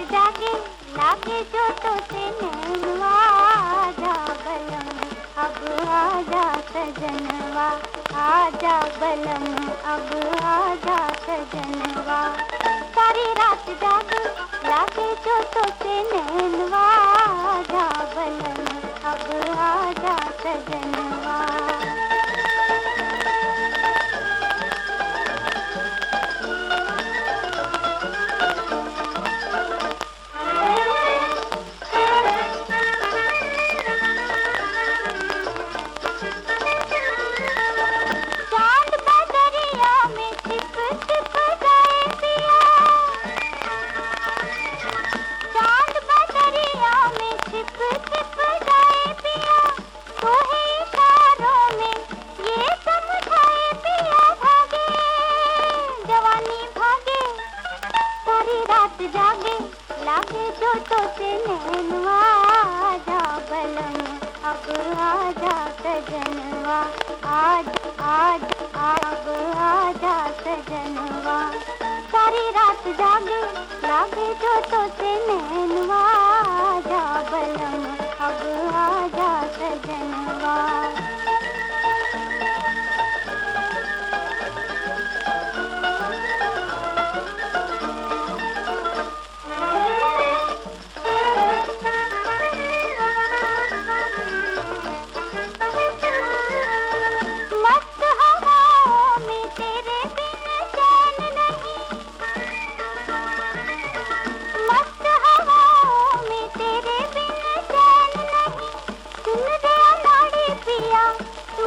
लागे जो तो से नैनवा, आजा बलम, अब आजा सजनवा, आजा बलम, अब आजा सजनवा। सारी रात जागे, लागे जो तो से नैनवा रात जागे, लागे जो तो से नैनवा आजा बलम अब आजा सजनवा। आज आज, अब आजा सजनवा। सारी रात जागे, लागे जो तो से नैनवा आजा बलम अब आजा सजनवा।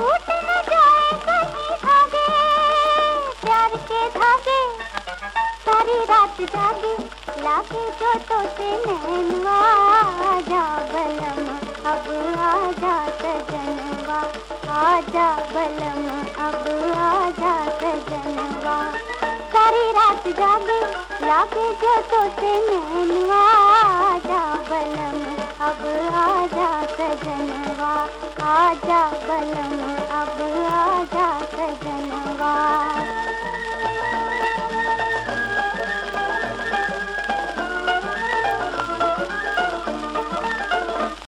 टूट न जाए कहीं धागे प्यार के धागे, सारी रात जागे, लागे जो तो से नैनवा, आजा बलम, अब आजा सजनवा, आजा बलम, अब आजा सजनवा। सारी रात जागे, लागे जो तो नैनवा, आजा बलम अब आजा सजनवा आजा बलम अब आजा सजनवा।